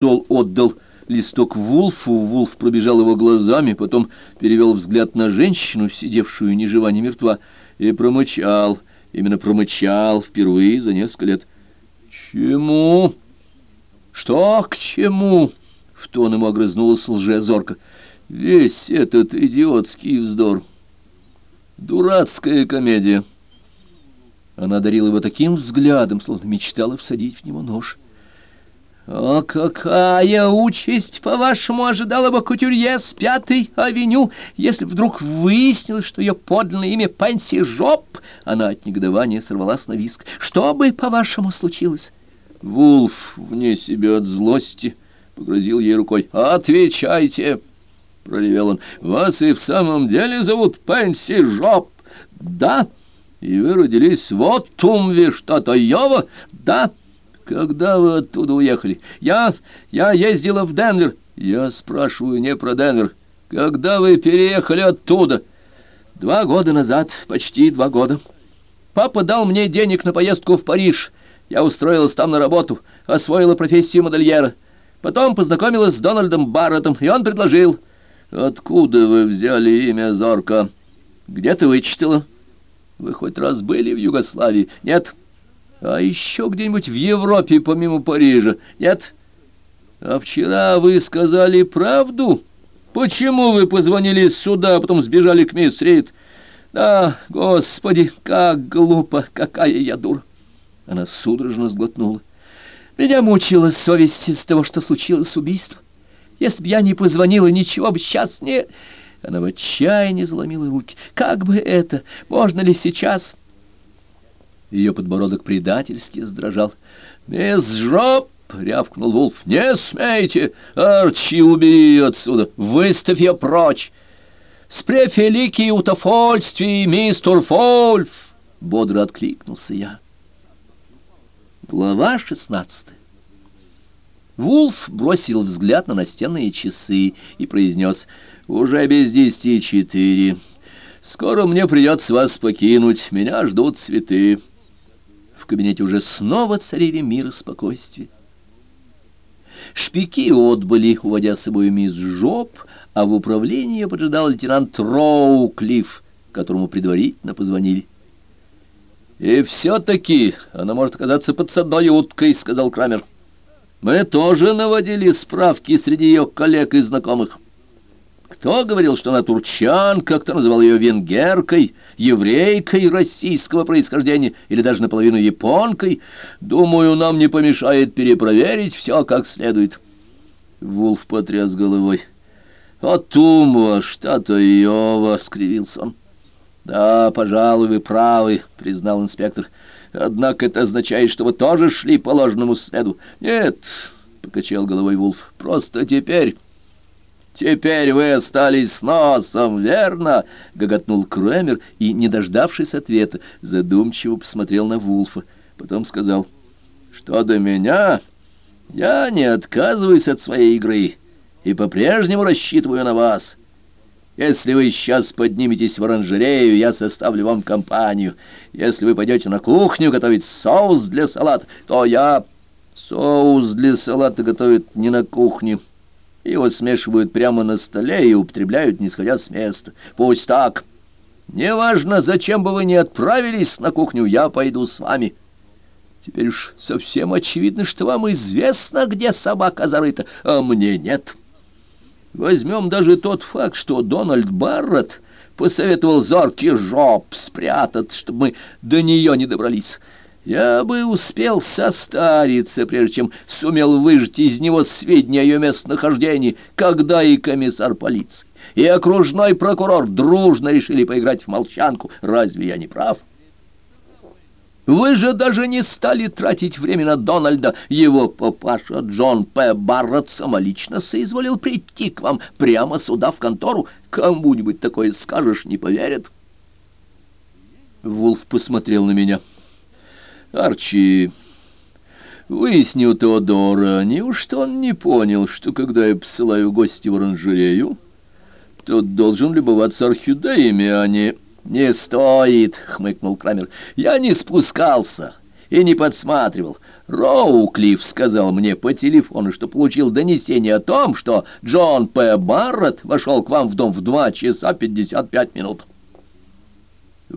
Дол отдал листок Вулфу, Вулф пробежал его глазами, потом перевел взгляд на женщину, сидевшую ни жива, ни мертва, и промычал, именно промычал впервые за несколько лет. «Чему? Что к чему?» — в тон ему огрызнулась лжезорка. «Весь этот идиотский вздор. Дурацкая комедия». Она дарила его таким взглядом, словно мечтала всадить в него нож. «А какая участь, по-вашему, ожидала бы кутюрье с Пятой авеню, если вдруг выяснилось, что ее подлинное имя Пэнси Жоп?» Она от негодования сорвалась на виск. «Что бы, по-вашему, случилось?» Вулф, вне себя от злости, погрозил ей рукой. «Отвечайте!» — проревел он. «Вас и в самом деле зовут Пэнси Жоп?» «Да!» «И вы родились в Оттумве, штата Йова?» «Да!» «Когда вы оттуда уехали?» «Я... я ездила в Денвер». «Я спрашиваю не про Денвер. Когда вы переехали оттуда?» «Два года назад, почти два года. Папа дал мне денег на поездку в Париж. Я устроилась там на работу, освоила профессию модельера. Потом познакомилась с Дональдом Барреттом, и он предложил...» «Откуда вы взяли имя Зорка?» «Где ты вычитала?» «Вы хоть раз были в Югославии?» «Нет». А еще где-нибудь в Европе, помимо Парижа? Нет? А вчера вы сказали правду? Почему вы позвонили сюда, а потом сбежали к мисс Рид? Да, господи, как глупо, какая я дура. Она судорожно сглотнула. Меня мучила совесть из того, что случилось убийство. Если бы я не позвонила, ничего бы сейчас не... Она в отчаянии заломила руки. Как бы это? Можно ли сейчас... Ее подбородок предательски сдрожал. «Мисс Жоп!» — рявкнул Вулф. «Не смейте! Арчи, убери ее отсюда! Выставь ее прочь!» «С префелики утофольствий, мистер Фольф!» — бодро откликнулся я. Глава шестнадцатая. Вулф бросил взгляд на настенные часы и произнес «Уже без десяти четыре. Скоро мне придется вас покинуть, меня ждут цветы» кабинете уже снова царили мир и спокойствие. Шпики отбыли, уводя с собой мисс Жоп, а в управлении поджидал лейтенант Роуклифф, которому предварительно позвонили. «И все-таки она может оказаться подсадной уткой», — сказал Крамер. «Мы тоже наводили справки среди ее коллег и знакомых». Кто говорил, что она турчанка, кто называл ее венгеркой, еврейкой российского происхождения или даже наполовину японкой? Думаю, нам не помешает перепроверить все как следует. Вулф потряс головой. «Отумва, штата Йова!» — скривился он. «Да, пожалуй, вы правы», — признал инспектор. «Однако это означает, что вы тоже шли по ложному следу». «Нет», — покачал головой Вулф, — «просто теперь...» «Теперь вы остались с носом, верно?» — гоготнул Кремер и, не дождавшись ответа, задумчиво посмотрел на Вулфа. Потом сказал, «Что до меня? Я не отказываюсь от своей игры и по-прежнему рассчитываю на вас. Если вы сейчас подниметесь в оранжерею, я составлю вам компанию. Если вы пойдете на кухню готовить соус для салата, то я...» «Соус для салата готовят не на кухне», его смешивают прямо на столе и употребляют, не сходя с места. Пусть так. Неважно, зачем бы вы ни отправились на кухню, я пойду с вами. Теперь уж совсем очевидно, что вам известно, где собака зарыта, а мне нет. Возьмем даже тот факт, что Дональд Барретт посоветовал зоркий жоп спрятать, чтобы мы до нее не добрались. Я бы успел состариться, прежде чем сумел выжать из него сведения о ее местонахождении, когда и комиссар полиции, и окружной прокурор дружно решили поиграть в молчанку. Разве я не прав? Вы же даже не стали тратить время на Дональда. Его папаша Джон П. Барретт самолично соизволил прийти к вам прямо сюда, в контору. Кому-нибудь такое скажешь, не поверят. Вулф посмотрел на меня. — Арчи, выясни у Теодора, неужто он не понял, что когда я посылаю гостя в оранжерею, тот должен любоваться орхидеями, а не... «Не стоит!» — хмыкнул Крамер. «Я не спускался и не подсматривал. Роуклифф сказал мне по телефону, что получил донесение о том, что Джон П. Барретт вошел к вам в дом в два часа пятьдесят пять минут.